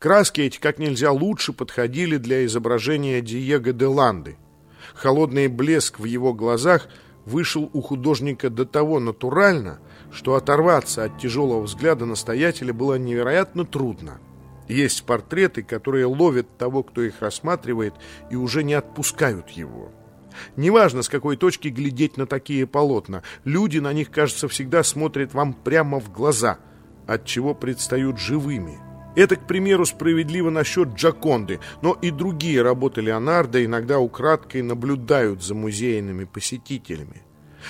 Краски эти как нельзя лучше подходили для изображения Диего де Ланды. Холодный блеск в его глазах вышел у художника до того натурально, что оторваться от тяжелого взгляда настоятеля было невероятно трудно. Есть портреты, которые ловят того, кто их рассматривает, и уже не отпускают его. Неважно, с какой точки глядеть на такие полотна, люди на них, кажется, всегда смотрят вам прямо в глаза, от чего предстают живыми – это, к примеру, справедливо насчет Джаконды, но и другие работы Леонардо иногда украдкой наблюдают за музейными посетителями.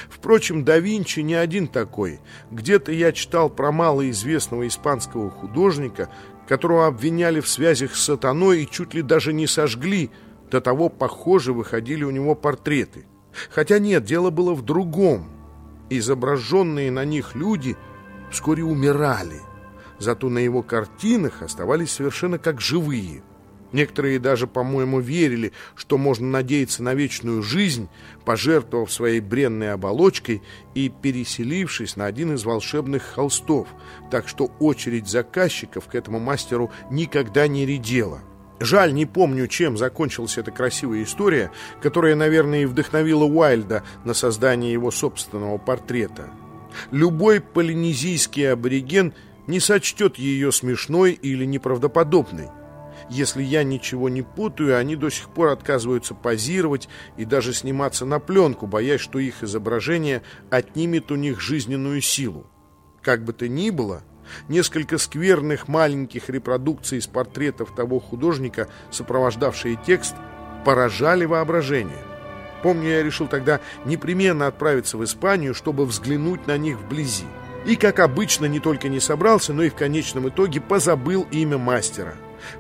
Впрочем, да Винчи не один такой. Где-то я читал про малоизвестного испанского художника, которого обвиняли в связях с сатаной и чуть ли даже не сожгли, до того похоже выходили у него портреты. Хотя нет, дело было в другом. Изображенные на них люди вскоре умирали зато на его картинах оставались совершенно как живые. Некоторые даже, по-моему, верили, что можно надеяться на вечную жизнь, пожертвовав своей бренной оболочкой и переселившись на один из волшебных холстов, так что очередь заказчиков к этому мастеру никогда не редела. Жаль, не помню, чем закончилась эта красивая история, которая, наверное, и вдохновила Уайльда на создание его собственного портрета. Любой полинезийский абориген – не сочтет ее смешной или неправдоподобной. Если я ничего не путаю, они до сих пор отказываются позировать и даже сниматься на пленку, боясь, что их изображение отнимет у них жизненную силу. Как бы то ни было, несколько скверных маленьких репродукций из портретов того художника, сопровождавшие текст, поражали воображение. Помню, я решил тогда непременно отправиться в Испанию, чтобы взглянуть на них вблизи. И, как обычно, не только не собрался, но и в конечном итоге позабыл имя мастера.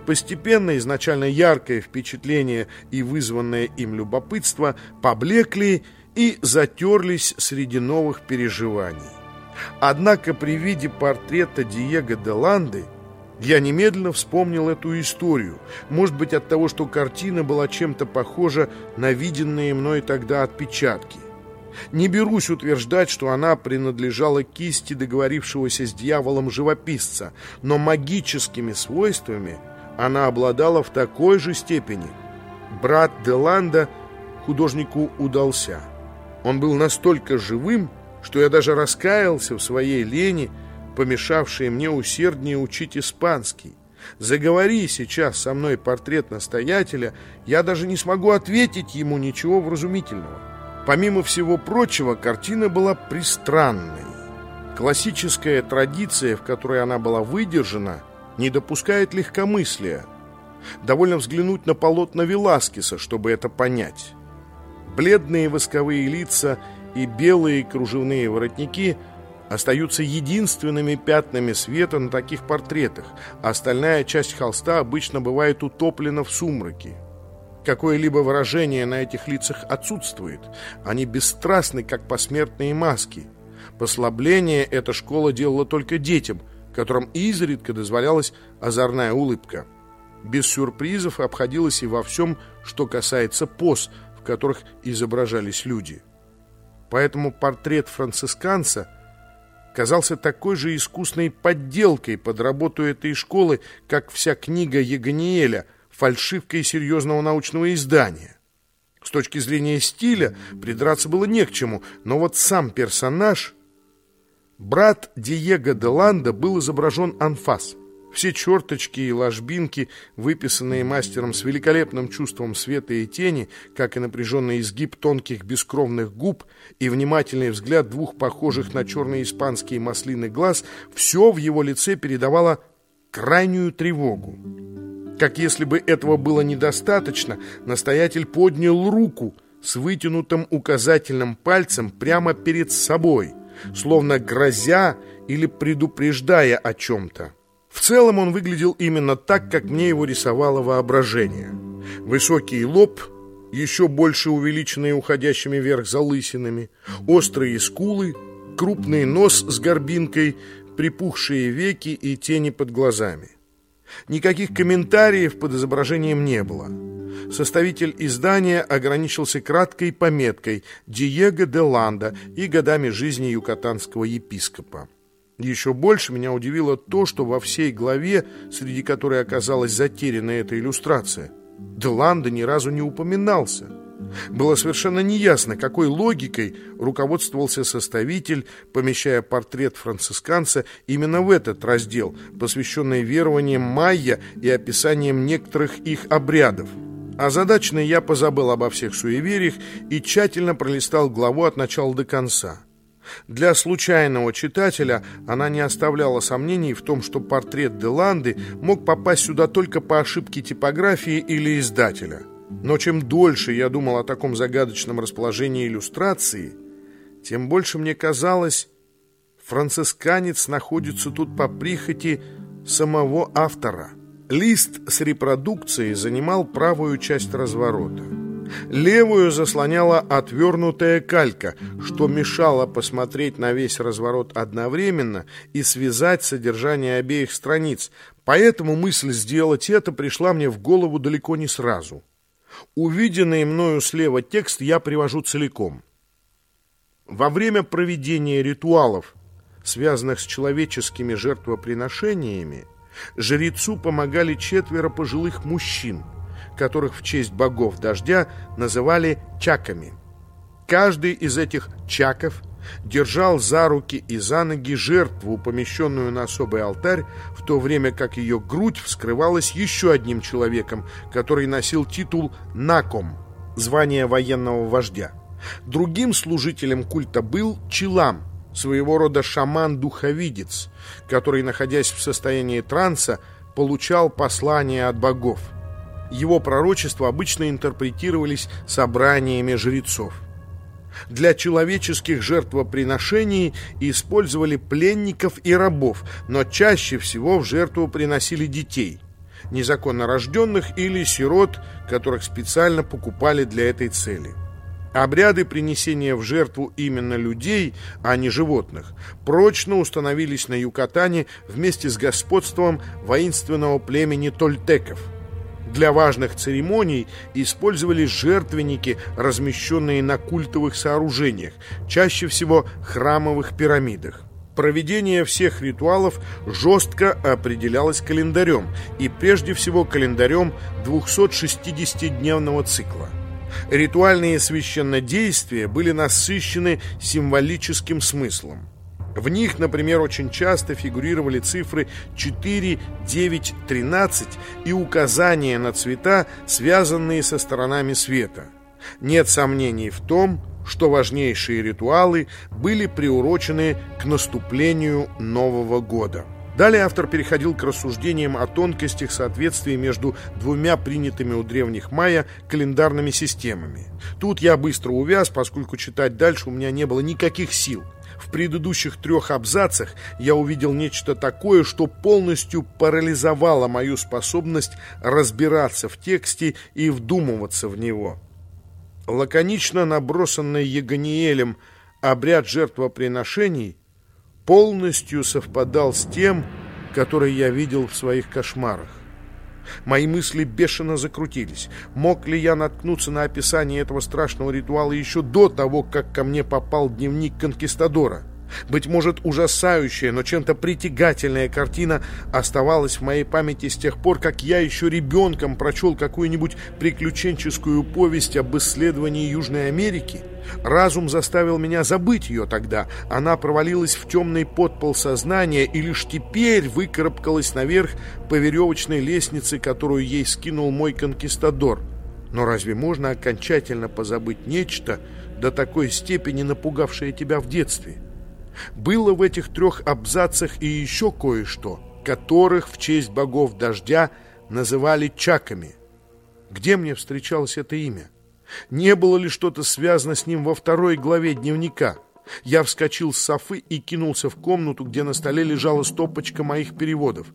Постепенно изначально яркое впечатление и вызванное им любопытство поблекли и затерлись среди новых переживаний. Однако при виде портрета Диего де Ланды я немедленно вспомнил эту историю, может быть от того, что картина была чем-то похожа на виденные мной тогда отпечатки. Не берусь утверждать, что она принадлежала кисти договорившегося с дьяволом живописца, но магическими свойствами она обладала в такой же степени. Брат Деланда художнику удался. Он был настолько живым, что я даже раскаялся в своей лени, помешавшей мне усерднее учить испанский. Заговори сейчас со мной портрет настоятеля, я даже не смогу ответить ему ничего вразумительного. Помимо всего прочего, картина была пристранной. Классическая традиция, в которой она была выдержана, не допускает легкомыслия. Довольно взглянуть на полотна Веласкеса, чтобы это понять. Бледные восковые лица и белые кружевные воротники остаются единственными пятнами света на таких портретах, а остальная часть холста обычно бывает утоплена в сумраке. Какое-либо выражение на этих лицах отсутствует. Они бесстрастны, как посмертные маски. Послабление эта школа делала только детям, которым изредка дозволялась озорная улыбка. Без сюрпризов обходилось и во всем, что касается поз, в которых изображались люди. Поэтому портрет францисканца казался такой же искусной подделкой под работу этой школы, как вся книга Ягониэля – фальшивкой серьезного научного издания. С точки зрения стиля придраться было не к чему, но вот сам персонаж... Брат Диего де Ланда был изображен анфас. Все черточки и ложбинки, выписанные мастером с великолепным чувством света и тени, как и напряженный изгиб тонких бескровных губ и внимательный взгляд двух похожих на черные испанские маслины глаз, все в его лице передавало крайнюю тревогу. Как если бы этого было недостаточно, настоятель поднял руку с вытянутым указательным пальцем прямо перед собой, словно грозя или предупреждая о чем-то. В целом он выглядел именно так, как мне его рисовало воображение. Высокий лоб, еще больше увеличенный уходящими вверх залысинами, острые скулы, крупный нос с горбинкой, припухшие веки и тени под глазами. Никаких комментариев под изображением не было. Составитель издания ограничился краткой пометкой «Диего де Ланда» и годами жизни юкатанского епископа. Еще больше меня удивило то, что во всей главе, среди которой оказалась затеряна эта иллюстрация, Деланда ни разу не упоминался. Было совершенно неясно, какой логикой руководствовался составитель, помещая портрет францисканца именно в этот раздел, посвященный верованиям майя и описанием некоторых их обрядов. Озадаченный я позабыл обо всех суевериях и тщательно пролистал главу от начала до конца. Для случайного читателя она не оставляла сомнений в том, что портрет Деланды мог попасть сюда только по ошибке типографии или издателя. Но чем дольше я думал о таком загадочном расположении иллюстрации, тем больше мне казалось, францисканец находится тут по прихоти самого автора. Лист с репродукцией занимал правую часть разворота. Левую заслоняла отвернутая калька, что мешало посмотреть на весь разворот одновременно и связать содержание обеих страниц, поэтому мысль сделать это пришла мне в голову далеко не сразу. Увиденный мною слева текст я привожу целиком. Во время проведения ритуалов, связанных с человеческими жертвоприношениями, жрецу помогали четверо пожилых мужчин, которых в честь богов дождя называли чаками. Каждый из этих чаков держал за руки и за ноги жертву, помещенную на особый алтарь, в то время как ее грудь вскрывалась еще одним человеком, который носил титул «наком» – звание военного вождя. Другим служителем культа был Чилам, своего рода шаман-духовидец, который, находясь в состоянии транса, получал послания от богов. Его пророчества обычно интерпретировались собраниями жрецов. Для человеческих жертвоприношений использовали пленников и рабов, но чаще всего в жертву приносили детей, незаконно рожденных или сирот, которых специально покупали для этой цели. Обряды принесения в жертву именно людей, а не животных, прочно установились на Юкатане вместе с господством воинственного племени тольтеков – для важных церемоний использовались жертвенники, размещенные на культовых сооружениях, чаще всего храмовых пирамидах. Проведение всех ритуалов жестко определялось календарем, и прежде всего календарем 260-дневного цикла. Ритуальные священнодействия были насыщены символическим смыслом. В них, например, очень часто фигурировали цифры 4, 9, 13 и указания на цвета, связанные со сторонами света. Нет сомнений в том, что важнейшие ритуалы были приурочены к наступлению Нового года. Далее автор переходил к рассуждениям о тонкостях соответствия между двумя принятыми у древних майя календарными системами. Тут я быстро увяз, поскольку читать дальше у меня не было никаких сил. В предыдущих трех абзацах я увидел нечто такое, что полностью парализовало мою способность разбираться в тексте и вдумываться в него. Лаконично набросанный Егониелем обряд жертвоприношений полностью совпадал с тем, который я видел в своих кошмарах. Мои мысли бешено закрутились. Мог ли я наткнуться на описание этого страшного ритуала еще до того, как ко мне попал дневник конкистадора? Быть может, ужасающая, но чем-то притягательная картина оставалась в моей памяти с тех пор, как я еще ребенком прочел какую-нибудь приключенческую повесть об исследовании Южной Америки. Разум заставил меня забыть ее тогда. Она провалилась в темный подпол сознания и лишь теперь выкарабкалась наверх по веревочной лестнице, которую ей скинул мой конкистадор. Но разве можно окончательно позабыть нечто, до такой степени напугавшее тебя в детстве? Было в этих трех абзацах и еще кое-что, которых в честь богов дождя называли чаками. Где мне встречалось это имя? Не было ли что-то связано с ним во второй главе дневника? Я вскочил с софы и кинулся в комнату, где на столе лежала стопочка моих переводов.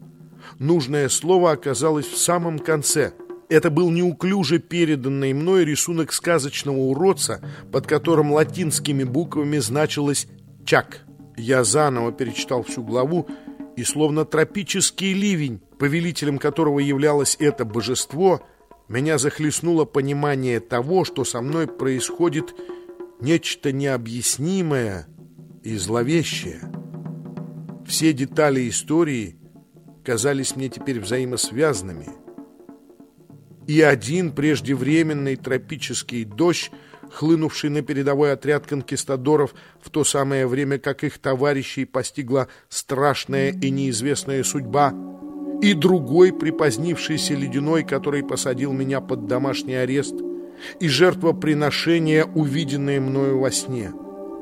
Нужное слово оказалось в самом конце. Это был неуклюже переданный мной рисунок сказочного уродца, под которым латинскими буквами значилось «Чак». Я заново перечитал всю главу, и словно тропический ливень, повелителем которого являлось это божество – меня захлестнуло понимание того, что со мной происходит нечто необъяснимое и зловещее. Все детали истории казались мне теперь взаимосвязанными. И один преждевременный тропический дождь, хлынувший на передовой отряд конкистадоров в то самое время, как их товарищей постигла страшная и неизвестная судьба, и другой припозднившийся ледяной, который посадил меня под домашний арест, и жертвоприношение, увиденное мною во сне.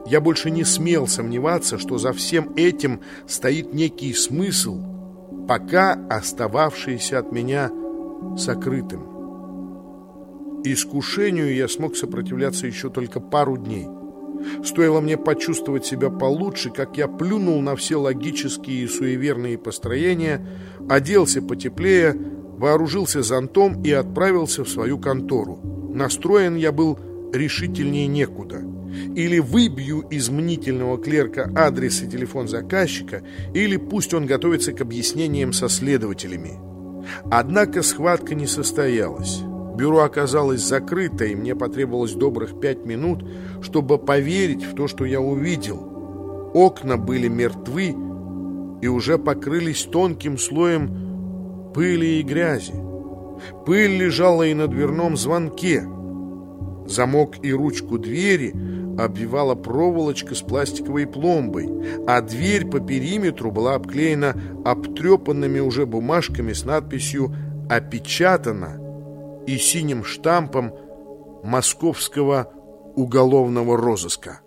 Я больше не смел сомневаться, что за всем этим стоит некий смысл, пока остававшийся от меня сокрытым. Искушению я смог сопротивляться еще только пару дней. Стоило мне почувствовать себя получше, как я плюнул на все логические и суеверные построения, оделся потеплее, вооружился зонтом и отправился в свою контору. Настроен я был решительнее некуда. Или выбью из мнительного клерка адрес и телефон заказчика, или пусть он готовится к объяснениям со следователями. Однако схватка не состоялась. Бюро оказалось закрыто, и мне потребовалось добрых пять минут, чтобы поверить в то, что я увидел. Окна были мертвы и уже покрылись тонким слоем пыли и грязи. Пыль лежала и на дверном звонке. Замок и ручку двери обвивала проволочка с пластиковой пломбой, а дверь по периметру была обклеена обтрепанными уже бумажками с надписью «Опечатано» и синим штампом московского уголовного розыска.